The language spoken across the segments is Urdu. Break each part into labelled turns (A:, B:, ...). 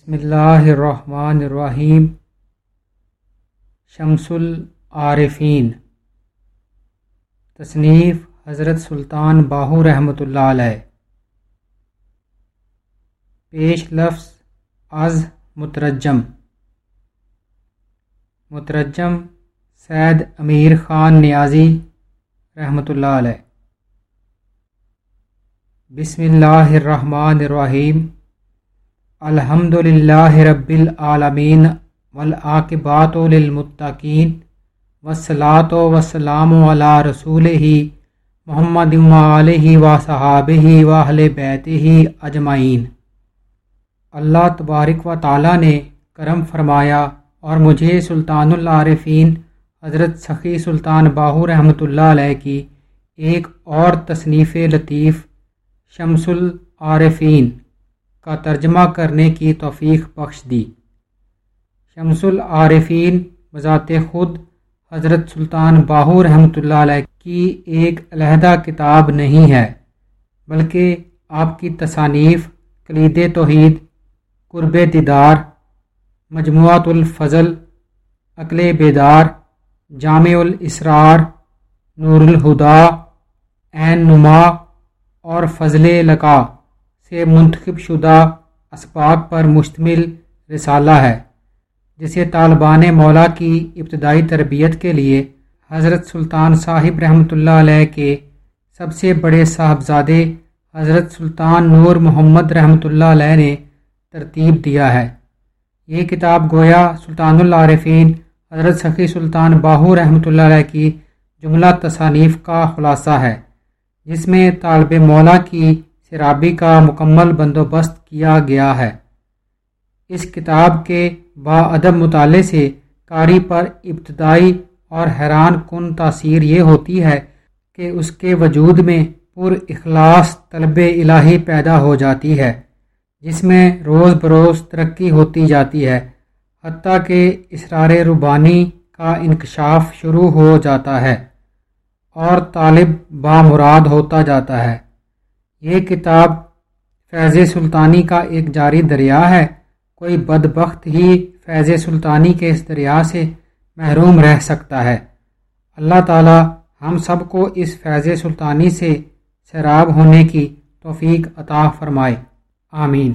A: بسم اللہ الرحمن الرحیم۔ شمس العارفین۔ تصنیف حضرت سلطان باہو رحمۃ اللہ علیہ۔ پیش لفظ از مترجم۔ مترجم سید امیر خان نیازی رحمۃ اللہ علیہ۔ بسم اللہ الرحمن الرحیم۔ الحمد للہ رب العالمین ولاقبات للمتقین وسلاۃ وسلام علی رسول ہی محمد علیہ و صحاب ہی واہل بیت ہی اجمعین۔ اللہ تبارک و تعالیٰ نے کرم فرمایا اور مجھے سلطان العارفین حضرت سخی سلطان باہو رحمۃ اللہ علیہ کی ایک اور تصنیف لطیف شمس العارفین۔ کا ترجمہ کرنے کی توفیق بخش دی۔ شمس العارفین بذات خود حضرت سلطان باہو رحمۃ اللہ علیہ کی ایک علیحدہ کتاب نہیں ہے، بلکہ آپ کی تصانیف، کلید توحید، قرب دیدار مجموعات الفضل، عقل بیدار، جامع الاسرار، نور الہدا، عین نما اور فضل لقا۔ سے منتخب شدہ اسباق پر مشتمل رسالہ ہے، جسے طالبان مولا کی ابتدائی تربیت کے لیے حضرت سلطان صاحب رحمۃ اللہ علیہ کے سب سے بڑے صاحبزادے حضرت سلطان نور محمد رحمۃ اللہ علیہ نے ترتیب دیا ہے۔ یہ کتاب گویا سلطان العارفین حضرت سخی سلطان باہو رحمۃ اللہ علیہ کی جملہ تصانیف کا خلاصہ ہے، جس میں طالب مولا کی سرابی کا مکمل بندوبست کیا گیا ہے۔ اس کتاب کے باادب مطالعے سے قاری پر ابتدائی اور حیران کن تاثیر یہ ہوتی ہے کہ اس کے وجود میں پر اخلاص طلب الہی پیدا ہو جاتی ہے، جس میں روز بروز ترقی ہوتی جاتی ہے، حتیٰ کہ اسرار ربانی کا انکشاف شروع ہو جاتا ہے اور طالب بامراد ہوتا جاتا ہے۔ یہ کتاب فیض سلطانی کا ایک جاری دریا ہے۔ کوئی بدبخت ہی فیض سلطانی کے اس دریا سے محروم رہ سکتا ہے۔ اللہ تعالی ہم سب کو اس فیض سلطانی سے سیراب ہونے کی توفیق عطا فرمائے۔ آمین۔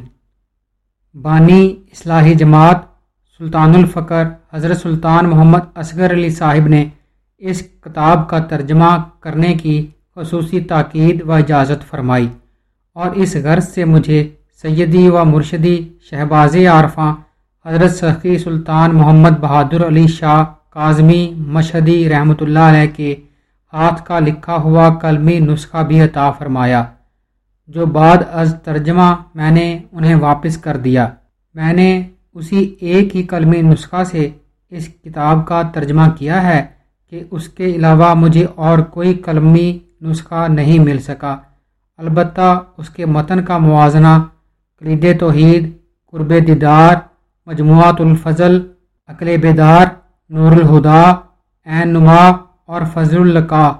A: بانی اصلاحی جماعت سلطان الفقر حضرت سلطان محمد اصغر علی صاحب نے اس کتاب کا ترجمہ کرنے کی خصوصی تاکید و اجازت فرمائی اور اس غرض سے مجھے سیدی و مرشدی شہباز عارفاں حضرت سخی سلطان محمد بہادر علی شاہ کاظمی مشہدی رحمۃ اللہ علیہ کے ہاتھ کا لکھا ہوا کلمی نسخہ بھی عطا فرمایا، جو بعد از ترجمہ میں نے انہیں واپس کر دیا۔ میں نے اسی ایک ہی کلمی نسخہ سے اس کتاب کا ترجمہ کیا ہے کہ اس کے علاوہ مجھے اور کوئی قلمی نسخہ نہیں مل سکا۔ البتہ اس کے متن کا موازنہ کلید توحید، قرب دیدار، مجموعات الفضل، عقل بیدار، نور الہدا، عین نما اور فضل القاع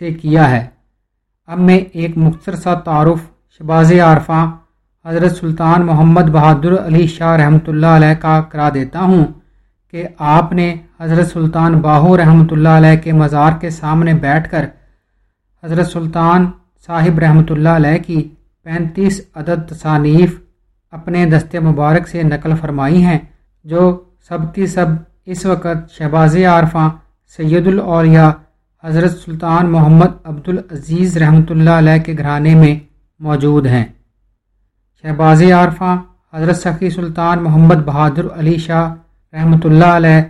A: سے کیا ہے۔ اب میں ایک مختصر سا تعارف شباز عارفہ حضرت سلطان محمد بہادر علی شاہ رحمۃ اللہ علیہ کا کرا دیتا ہوں کہ آپ نے حضرت سلطان باہو رحمۃ اللہ علیہ کے مزار کے سامنے بیٹھ کر حضرت سلطان صاحب رحمۃ اللہ علیہ کی پینتیس عدد تصانیف اپنے دست مبارک سے نقل فرمائی ہیں، جو سب کی سب اس وقت شہباز عارفہ، سید الاولیاء حضرت سلطان محمد عبد العزیز رحمۃ اللہ علیہ کے گھرانے میں موجود ہیں۔ شہباز عارفہ، حضرت سخی سلطان محمد بہادر علی شاہ رحمۃ اللہ علیہ،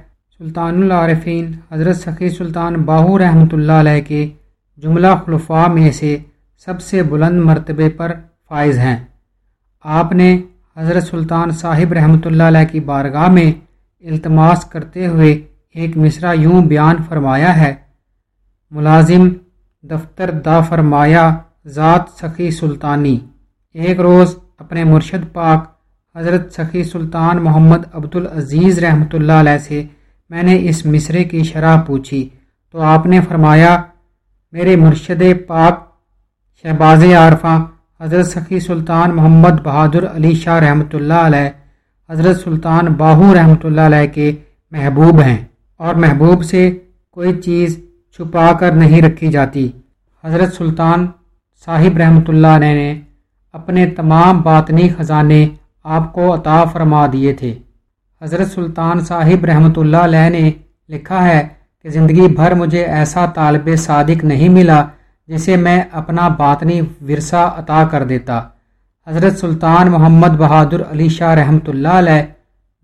A: سلطان العارفین، حضرت سخی سلطان باہو رحمۃ اللہ علیہ کے جملہ خلفاء میں سے سب سے بلند مرتبے پر فائز ہیں۔ آپ نے حضرت سلطان صاحب رحمۃ اللہ علیہ کی بارگاہ میں التماس کرتے ہوئے ایک مصرع یوں بیان فرمایا ہے، ملازم دفتر دا فرمایا، ذات سخی سلطانی۔ ایک روز اپنے مرشد پاک حضرت سخی سلطان محمد عبد العزیز رحمۃ اللہ علیہ سے، میں نے اس مصرے کی شرح پوچھی تو آپ نے فرمایا میرے مرشد پاک شہباز عارفہ، حضرت سخی سلطان محمد بہادر علی شاہ رحمۃ اللہ علیہ، حضرت سلطان باہو رحمۃ اللہ علیہ کے محبوب ہیں اور محبوب سے کوئی چیز چھپا کر نہیں رکھی جاتی۔ حضرت سلطان صاحب رحمۃ اللہ علیہ نے اپنے تمام باطنی خزانے آپ کو عطا فرما دیے تھے۔ حضرت سلطان صاحب رحمۃ اللہ علیہ نے لکھا ہے کہ زندگی بھر مجھے ایسا طالب صادق نہیں ملا جسے میں اپنا باطنی ورثہ عطا کر دیتا۔ حضرت سلطان محمد بہادر علی شاہ رحمۃ اللہ علیہ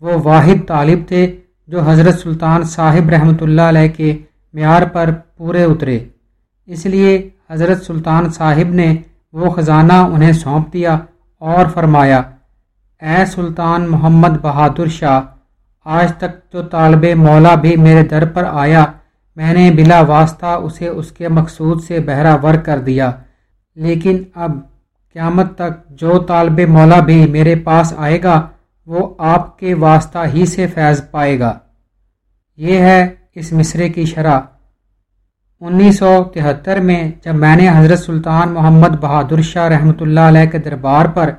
A: وہ واحد طالب تھے جو حضرت سلطان صاحب رحمۃ اللہ علیہ کے معیار پر پورے اترے۔ اس لیے حضرت سلطان صاحب نے وہ خزانہ انہیں سونپ دیا اور فرمایا، اے سلطان محمد بہادر شاہ آج تک جو طالب مولا بھی میرے در پر آیا، میں نے بلا واسطہ اسے اس کے مقصود سے بہرا ور کر دیا۔ لیکن اب قیامت تک جو طالب مولا بھی میرے پاس آئے گا، وہ آپ کے واسطہ ہی سے فیض پائے گا۔ یہ ہے اس مصرے کی شرح۔ انیس سو تہتر میں جب میں نے حضرت سلطان محمد بہادر شاہ رحمۃ اللہ علیہ کے دربار پر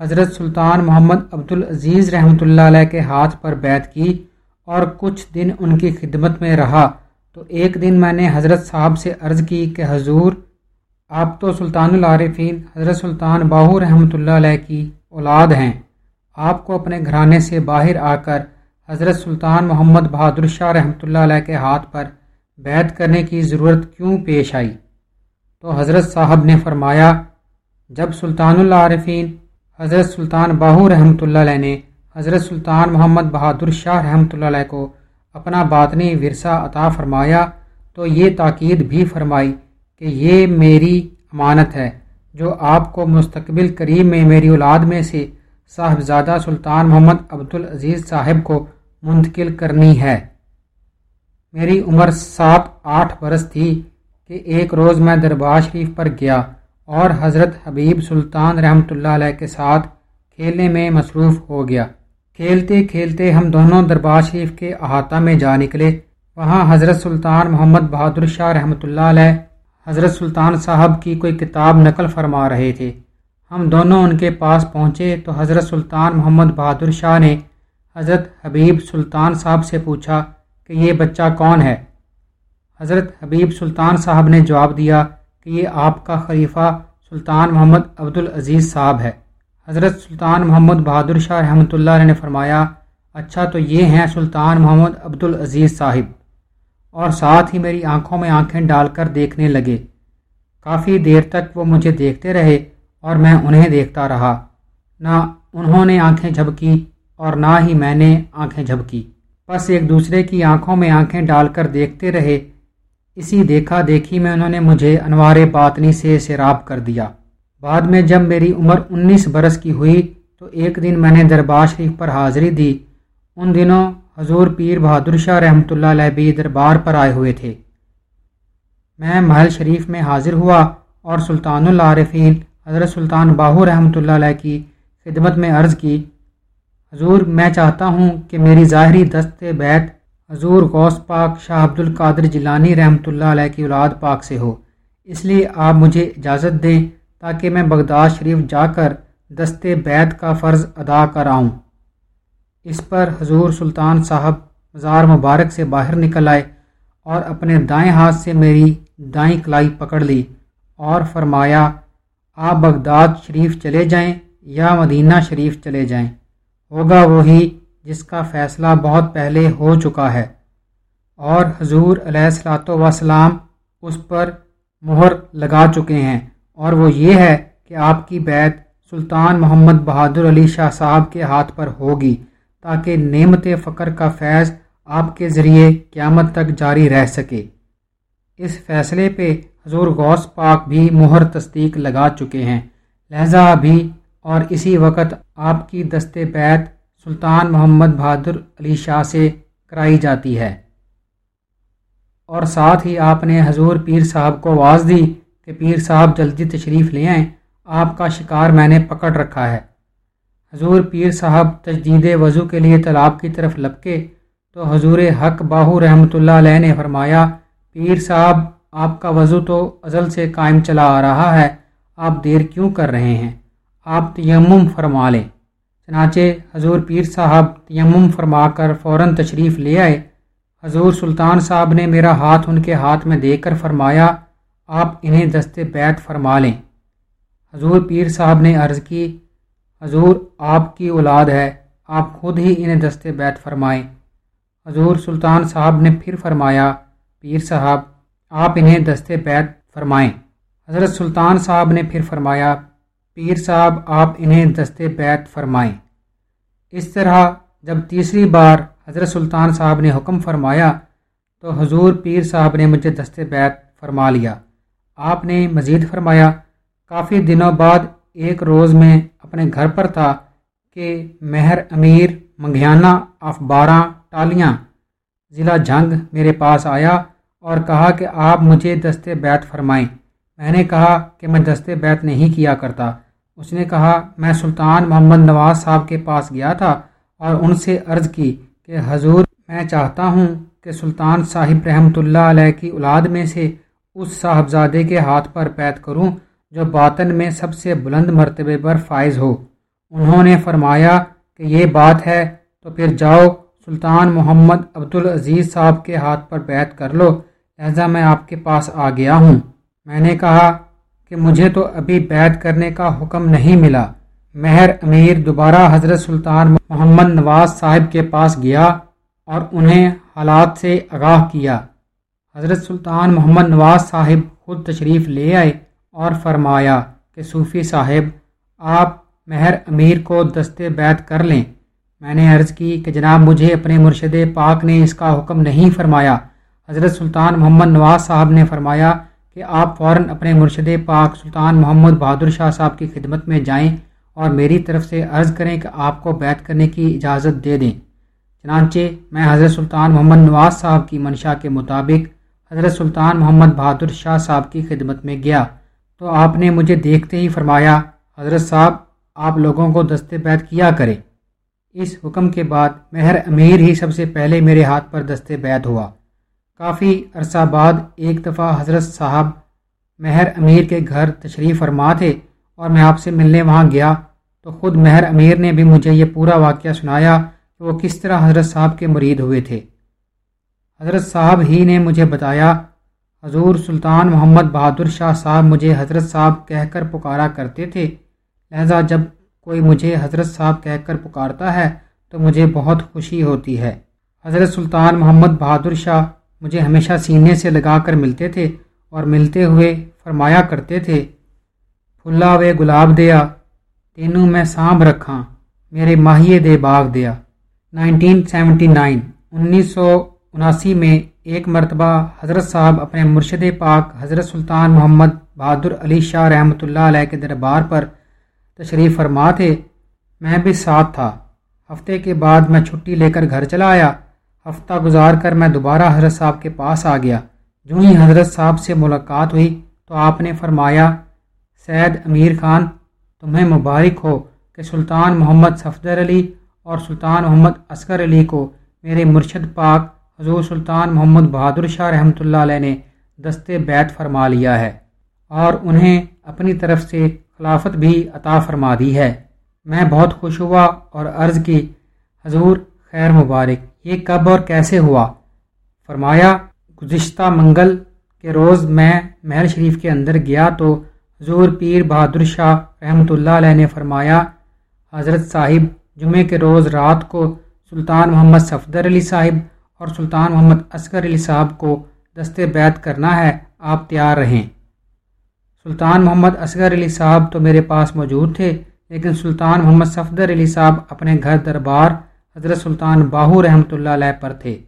A: حضرت سلطان محمد عبد العزیز رحمۃ اللہ علیہ کے ہاتھ پر بیت کی اور کچھ دن ان کی خدمت میں رہا۔ تو ایک دن میں نے حضرت صاحب سے عرض کی کہ حضور، آپ تو سلطان العارفین، حضرت سلطان باہو رحمۃ اللہ علیہ کی اولاد ہیں۔ آپ کو اپنے گھرانے سے باہر آ کر حضرت سلطان محمد بہادر شاہ رحمۃ اللہ علیہ کے ہاتھ پر بیت کرنے کی ضرورت کیوں پیش آئی؟ تو حضرت صاحب نے فرمایا، جب سلطان العارفین حضرت سلطان باہو رحمۃ اللہ علیہ نے حضرت سلطان محمد بہادر شاہ رحمۃ اللہ علیہ کو اپنا باطنی ورثہ عطا فرمایا تو یہ تاکید بھی فرمائی کہ یہ میری امانت ہے جو آپ کو مستقبل کریم میں میری اولاد میں سے صاحبزادہ سلطان محمد عبد العزیز صاحب کو منتقل کرنی ہے۔ میری عمر سات آٹھ برس تھی کہ ایک روز میں دربار شریف پر گیا۔ اور حضرت حبیب سلطان رحمۃ اللہ علیہ کے ساتھ کھیلنے میں مصروف ہو گیا۔ کھیلتے کھیلتے ہم دونوں دربار شریف کے احاطہ میں جا نکلے۔ وہاں حضرت سلطان محمد بہادر شاہ رحمۃ اللہ علیہ، حضرت سلطان صاحب کی کوئی کتاب نقل فرما رہے تھے۔ ہم دونوں ان کے پاس پہنچے تو حضرت سلطان محمد بہادر شاہ نے حضرت حبیب سلطان صاحب سے پوچھا کہ یہ بچہ کون ہے؟ حضرت حبیب سلطان صاحب نے جواب دیا کہ یہ آپ کا خلیفہ سلطان محمد عبد العزیز صاحب ہے۔ حضرت سلطان محمد بہادر شاہ رحمۃ اللہ نے فرمایا اچھا تو یہ ہیں سلطان محمد عبد العزیز صاحب۔ اور ساتھ ہی میری آنکھوں میں آنکھیں ڈال کر دیکھنے لگے۔ کافی دیر تک وہ مجھے دیکھتے رہے اور میں انہیں دیکھتا رہا۔ نہ انہوں نے آنکھیں جھپکی اور نہ ہی میں نے آنکھیں جھپکی۔ بس ایک دوسرے کی آنکھوں میں آنکھیں ڈال کر دیکھتے رہے اسی دیکھا دیکھی میں انہوں نے مجھے انوار باطنی سے سیراب کر دیا۔ بعد میں جب میری عمر انیس برس کی ہوئی تو ایک دن میں نے دربار شریف پر حاضری دی۔ ان دنوں حضور پیر بہادر شاہ رحمۃ اللہ علیہ بھی دربار پر آئے ہوئے تھے۔ میں محل شریف میں حاضر ہوا اور سلطان العارفین حضرت سلطان باہو رحمۃ اللہ علیہ کی خدمت میں عرض کی، حضور، میں چاہتا ہوں کہ میری ظاہری دست بیت حضور غوث پاک شاہ عبد القادر جیلانی رحمۃ اللہ علیہ کی اولاد پاک سے ہو۔ اس لیے آپ مجھے اجازت دیں تاکہ میں بغداد شریف جا کر دست بیت کا فرض ادا کر آؤں۔ اس پر حضور سلطان صاحب مزار مبارک سے باہر نکل آئے اور اپنے دائیں ہاتھ سے میری دائیں کلائی پکڑ لی اور فرمایا، آپ بغداد شریف چلے جائیں یا مدینہ شریف چلے جائیں؟ ہوگا وہی جس کا فیصلہ بہت پہلے ہو چکا ہے۔ اور حضور علیہ السلاۃ وسلام اس پر مہر لگا چکے ہیں۔ اور وہ یہ ہے کہ آپ کی بیت سلطان محمد بہادر علی شاہ صاحب کے ہاتھ پر ہوگی، تاکہ نعمت فقر کا فیض آپ کے ذریعے قیامت تک جاری رہ سکے۔ اس فیصلے پہ حضور غوث پاک بھی مہر تصدیق لگا چکے ہیں۔ لہذا بھی اور اسی وقت آپ کی دست بیت سلطان محمد بہادر علی شاہ سے کرائی جاتی ہے۔ اور ساتھ ہی آپ نے حضور پیر صاحب کو آواز دی کہ پیر صاحب جلدی تشریف لے آئیں، آپ کا شکار میں نے پکڑ رکھا ہے۔ حضور پیر صاحب تجدید وضو کے لیے تالاب کی طرف لپکے تو حضور حق باہو رحمۃ اللہ علیہ نے فرمایا، پیر صاحب، آپ کا وضو تو ازل سے قائم چلا آ رہا ہے، آپ دیر کیوں کر رہے ہیں؟ آپ تیمم فرما لیں۔ چنانچہ حضور پیر صاحب تیمم فرما کر فوراً تشریف لے آئے۔ حضور سلطان صاحب نے میرا ہاتھ ان کے ہاتھ میں دے کر فرمایا، آپ انہیں دست بیت فرما لیں۔ حضور پیر صاحب نے عرض کی، حضور آپ کی اولاد ہے، آپ خود ہی انہیں دست بیت فرمائیں۔ حضور سلطان صاحب نے پھر فرمایا، پیر صاحب، آپ انہیں دست بیت فرمائیں۔ حضرت سلطان صاحب نے پھر فرمایا پیر صاحب، آپ انہیں دست بیت فرمائیں۔ اس طرح جب تیسری بار حضرت سلطان صاحب نے حکم فرمایا، تو حضور پیر صاحب نے مجھے دست بیت فرما لیا۔ آپ نے مزید فرمایا، کافی دنوں بعد ایک روز میں اپنے گھر پر تھا کہ مہر امیر منگیانہ آف بارہ ٹالیاں۔ ضلع جنگ میرے پاس آیا اور کہا کہ آپ مجھے دست بیت فرمائیں۔ میں نے کہا کہ میں دست بیت نہیں کیا کرتا۔ اس نے کہا، میں سلطان محمد نواز صاحب کے پاس گیا تھا اور ان سے عرض کی کہ حضور، میں چاہتا ہوں کہ سلطان صاحب رحمۃ اللہ علیہ کی اولاد میں سے اس صاحبزادے کے ہاتھ پر بیت کروں جو باطن میں سب سے بلند مرتبے پر فائز ہو۔ انہوں نے فرمایا کہ یہ بات ہے، تو پھر جاؤ، سلطان محمد عبدالعزیز صاحب کے ہاتھ پر بیت کر لو، لہذا میں آپ کے پاس آ گیا ہوں۔ میں نے کہا کہ مجھے تو ابھی بیت کرنے کا حکم نہیں ملا۔ مہر امیر دوبارہ حضرت سلطان محمد نواز صاحب کے پاس گیا اور انہیں حالات سے آگاہ کیا۔ حضرت سلطان محمد نواز صاحب خود تشریف لے آئے اور فرمایا کہ صوفی صاحب، آپ مہر امیر کو دست بیت کر لیں۔ میں نے عرض کی کہ جناب، مجھے اپنے مرشد پاک نے اس کا حکم نہیں فرمایا۔ حضرت سلطان محمد نواز صاحب نے فرمایا کہ آپ فوراً اپنے مرشد پاک سلطان محمد بہادر شاہ صاحب کی خدمت میں جائیں اور میری طرف سے عرض کریں کہ آپ کو بیت کرنے کی اجازت دے دیں۔ چنانچہ میں حضرت سلطان محمد نواز صاحب کی منشا کے مطابق حضرت سلطان محمد بہادر شاہ صاحب کی خدمت میں گیا۔ تو آپ نے مجھے دیکھتے ہی فرمایا، حضرت صاحب، آپ لوگوں کو دست بیت کیا کرے اس حکم کے بعد مہر امیر ہی سب سے پہلے میرے ہاتھ پر دست بیت ہوا۔ کافی عرصہ بعد ایک دفعہ حضرت صاحب مہر امیر کے گھر تشریف فرما تھے اور میں آپ سے ملنے وہاں گیا تو خود مہر امیر نے بھی مجھے یہ پورا واقعہ سنایا کہ وہ کس طرح حضرت صاحب کے مرید ہوئے تھے۔ حضرت صاحب ہی نے مجھے بتایا، حضور سلطان محمد بہادر شاہ صاحب مجھے حضرت صاحب کہہ کر پکارا کرتے تھے۔ لہذا جب کوئی مجھے حضرت صاحب کہہ کر پکارتا ہے تو مجھے بہت خوشی ہوتی ہے۔ حضرت سلطان محمد بہادر شاہ مجھے ہمیشہ سینے سے لگا کر ملتے تھے اور ملتے ہوئے فرمایا کرتے تھے، پھلا وے گلاب دیا، تینوں میں سانب رکھاں، میرے ماہیے دے باغ دیا۔ نائنٹین سیونٹی نائن انیس سو اناسی میں ایک مرتبہ حضرت صاحب اپنے مرشد پاک حضرت سلطان محمد بہادر علی شاہ رحمۃ اللہ علیہ کے دربار پر تشریف فرما تھے۔ میں بھی ساتھ تھا۔ ہفتے کے بعد میں چھٹی لے کر گھر چلا آیا۔ ہفتہ گزار کر میں دوبارہ حضرت صاحب کے پاس آ گیا۔ جو ہی حضرت صاحب سے ملاقات ہوئی تو آپ نے فرمایا، سید امیر خان، تمہیں مبارک ہو کہ سلطان محمد صفدر علی اور سلطان محمد اصغر علی کو میرے مرشد پاک حضور سلطان محمد بہادر شاہ رحمۃ اللہ علیہ نے دست بیت فرما لیا ہے اور انہیں اپنی طرف سے خلافت بھی عطا فرما دی ہے۔ میں بہت خوش ہوا اور عرض کی، حضور خیر مبارک۔ یہ کب اور کیسے ہوا؟ فرمایا، گزشتہ منگل کے روز میں محل شریف کے اندر گیا تو حضور پیر بہادر شاہ رحمۃ اللہ علیہ نے فرمایا، حضرت صاحب جمعے کے روز رات کو سلطان محمد صفدر علی صاحب اور سلطان محمد اصغر علی صاحب کو دست بیت کرنا ہے، آپ تیار رہیں۔ سلطان محمد اصغر علی صاحب تو میرے پاس موجود تھے، لیکن سلطان محمد صفدر علی صاحب اپنے گھر دربار حضرت سلطان باہو رحمۃ اللہ علیہ پر تھے۔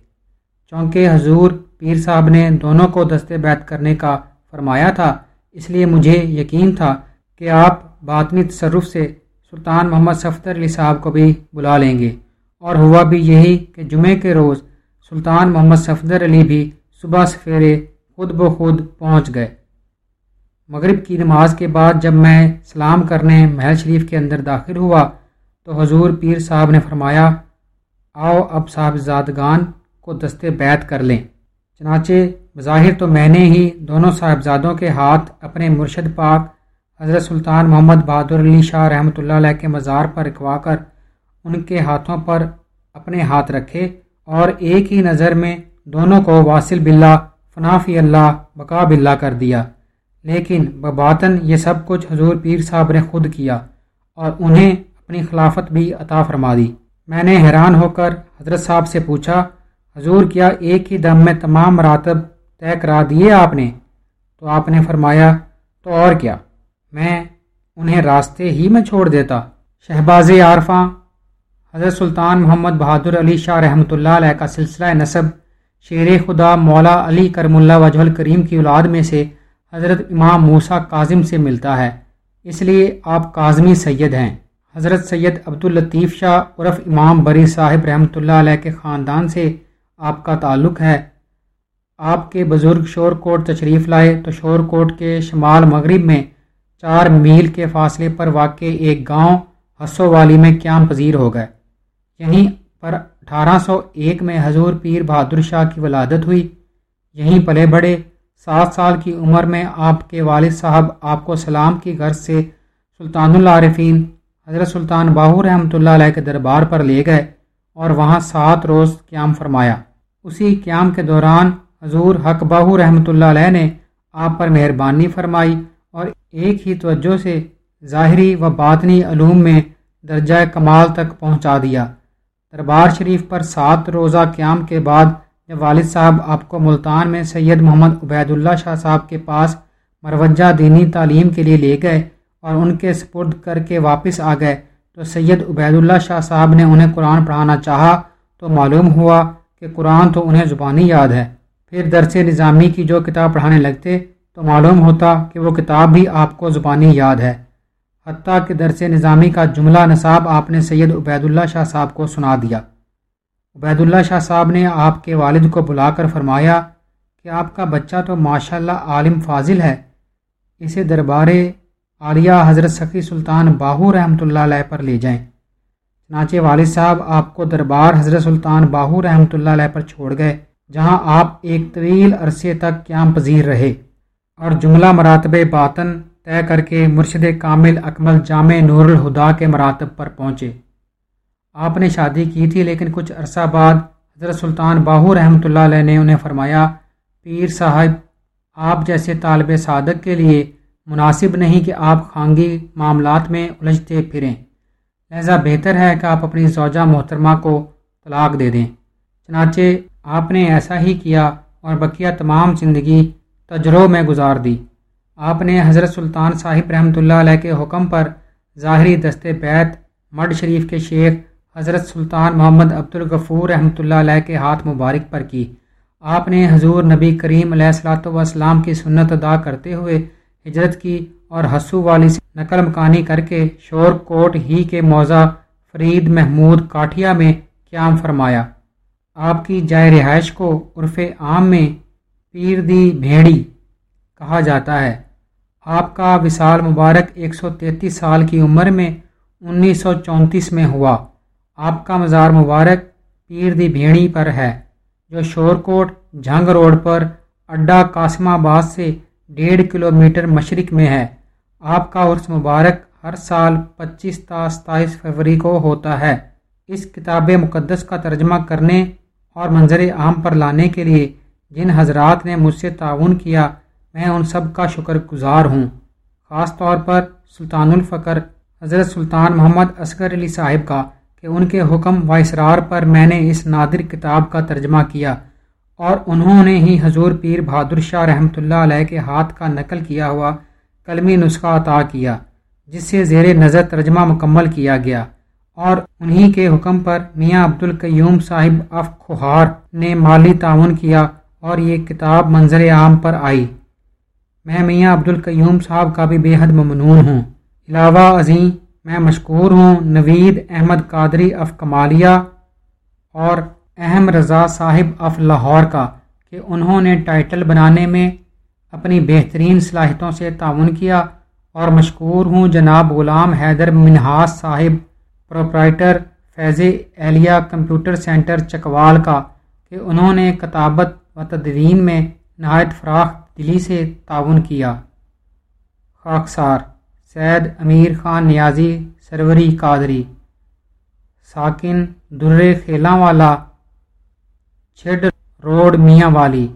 A: چونکہ حضور پیر صاحب نے دونوں کو دست بیت کرنے کا فرمایا تھا، اس لیے مجھے یقین تھا کہ آپ باطنی تصرف سے سلطان محمد صفدر علی صاحب کو بھی بلا لیں گے۔ اور ہوا بھی یہی کہ جمعے کے روز سلطان محمد صفدر علی بھی صبح سفیرے خود بخود پہنچ گئے۔ مغرب کی نماز کے بعد جب میں سلام کرنے محل شریف کے اندر داخل ہوا تو حضور پیر صاحب نے فرمایا آؤ اب صاحب زادگان کو دست بیت کر لیں۔ چنانچہ بظاہر تو میں نے ہی دونوں صاحبزادوں کے ہاتھ اپنے مرشد پاک حضرت سلطان محمد بہادر علی شاہ رحمۃ اللہ علیہ کے مزار پر رکھوا کر ان کے ہاتھوں پر اپنے ہاتھ رکھے اور ایک ہی نظر میں دونوں کو واصل باللہ فنافی اللہ، بقا باللہ کر دیا۔ لیکن بباطن یہ سب کچھ حضور پیر صاحب نے خود کیا اور انہیں اپنی خلافت بھی عطا فرما دی۔ میں نے حیران ہو کر حضرت صاحب سے پوچھا، حضور کیا ایک ہی دم میں تمام مراتب طے کرا دیے آپ نے؟ تو آپ نے فرمایا، تو اور کیا؟ میں انہیں راستے ہی میں چھوڑ دیتا۔ شہباز عارفاں، حضرت سلطان محمد بہادر علی شاہ رحمۃ اللہ علیہ کا سلسلہ نصب شیر خدا مولا علی کرم اللہ وجہ الکریم کی اولاد میں سے حضرت امام موسا کاظم سے ملتا ہے۔ اس لیے آپ کاظمی سید ہیں۔ حضرت سید عبداللطیف شاہ عرف امام بری صاحب رحمۃ اللہ علیہ کے خاندان سے آپ کا تعلق ہے۔ آپ کے بزرگ شور کوٹ تشریف لائے تو شور کوٹ کے شمال مغرب میں چار میل کے فاصلے پر واقع ایک گاؤں حسو والی میں قیام پذیر ہو گئے۔ یہیں پر اٹھارہ سو ایک میں حضور پیر بہادر شاہ کی ولادت ہوئی۔ یہیں پلے بڑے سات سال کی عمر میں آپ کے والد صاحب آپ کو سلام کی غرض سے سلطان العارفین حضرت سلطان باہو رحمۃ اللہ علیہ کے دربار پر لے گئے اور وہاں سات روز قیام فرمایا۔ اسی قیام کے دوران حضور حق باہو رحمۃ اللہ علیہ نے آپ پر مہربانی فرمائی اور ایک ہی توجہ سے ظاہری و باطنی علوم میں درجہ کمال تک پہنچا دیا۔ دربار شریف پر سات روزہ قیام کے بعد جب والد صاحب آپ کو ملتان میں سید محمد عبید اللہ شاہ صاحب کے پاس مروجہ دینی تعلیم کے لیے لے گئے اور ان کے سپرد کر کے واپس آ گئے۔ تو سید عبید اللہ شاہ صاحب نے انہیں قرآن پڑھانا چاہا تو معلوم ہوا کہ قرآن تو انہیں زبانی یاد ہے۔ پھر درس نظامی کی جو کتاب پڑھانے لگتے تو معلوم ہوتا کہ وہ کتاب بھی آپ کو زبانی یاد ہے۔ حتیٰ کہ درس نظامی کا جملہ نصاب آپ نے سید عبید اللہ شاہ صاحب کو سنا دیا۔ عبید اللہ شاہ صاحب نے آپ کے والد کو بلا کر فرمایا کہ آپ کا بچہ تو ماشاء اللہ عالم فاضل ہے۔ اسے دربار عالیہ حضرت سخی سلطان باہو رحمۃ اللہ علیہ پر لے جائیں۔ چنانچہ والد صاحب آپ کو دربار حضرت سلطان باہو رحمۃ اللہ علیہ پر چھوڑ گئے، جہاں آپ ایک طویل عرصے تک قیام پذیر رہے۔ اور جملہ مراتب باطن طے کر کے مرشد کامل اکمل جامع نور الہدا کے مراتب پر پہنچے۔ آپ نے شادی کی تھی، لیکن کچھ عرصہ بعد حضرت سلطان باہو رحمۃ اللہ علیہ نے انہیں فرمایا، پیر صاحب، آپ جیسے طالب صادق کے لیے مناسب نہیں کہ آپ خانگی معاملات میں الجھتے پھریں۔ لہذا بہتر ہے کہ آپ اپنی زوجہ محترمہ کو طلاق دے دیں۔ چنانچہ، آپ نے ایسا ہی کیا اور بقیہ تمام زندگی تجربوں میں گزار دی۔ آپ نے حضرت سلطان صاحب رحمۃ اللہ علیہ کے حکم پر ظاہری دست بیت مڈ شریف کے شیخ حضرت سلطان محمد عبد الغفور رحمۃ اللہ علیہ کے ہاتھ مبارک پر کی۔ آپ نے حضور نبی کریم علیہ السلاۃ والسلام کی سنت ادا کرتے ہوئے ہجرت کی اور حسو والی سے نقل مکانی کر کے شور کوٹ ہی کے موضع فرید محمود کاٹھیا میں قیام فرمایا۔ آپ کی جائے رہائش کو عرف عام میں پیر دی بھیڑی کہا جاتا ہے۔ آپ کا وصال مبارک ایک سو تینتیس سال کی عمر میں انیس سو چونتیس میں ہوا۔ آپ کا مزار مبارک پیر دی بھیڑی پر ہے، جو شور کوٹ جھنگ روڈ پر اڈا قاسم آباد سے ڈیڑھ کلو میٹر مشرق میں ہے۔ آپ کا عرس مبارک ہر سال پچیس تا ستائیس فروری کو ہوتا ہے۔ اس کتاب مقدس کا ترجمہ کرنے اور منظر عام پر لانے کے لیے جن حضرات نے مجھ سے تعاون کیا، میں ان سب کا شکر گزار ہوں۔ خاص طور پر سلطان الفقر، حضرت سلطان محمد اصغر علی صاحب کا، کہ ان کے حکم و اسرار پر میں نے اس نادر کتاب کا ترجمہ کیا۔ اور انہوں نے ہی حضور پیر بہادر شاہ رحمۃ اللہ علیہ کے ہاتھ کا نقل کیا ہوا، کلمی نسخہ عطا کیا، جس سے زیر نظر ترجمہ مکمل کیا گیا۔ اور انہی کے حکم پر میاں عبد القیوم صاحب اف کھوہار نے مالی تعاون کیا اور یہ کتاب منظر عام پر آئی۔ میں میاں عبد القیوم صاحب کا بھی بے حد ممنون ہوں۔ علاوہ عظیم میں مشکور ہوں نوید احمد قادری اف کمالیہ اور اہم رضا صاحب اف لاہور کا کہ انہوں نے ٹائٹل بنانے میں اپنی بہترین صلاحیتوں سے تعاون کیا اور مشکور ہوں جناب غلام حیدر منہاس صاحب، پروپرائٹر فیض اہلیہ کمپیوٹر سینٹر چکوال کا کہ انہوں نے کتابت و تدوین میں نہایت فراخ دلی سے تعاون کیا۔ خاکسار، سید امیر خان نیازی، سروری قادری، ساکن در خیلاں والا چھڈ روڈ میاں والی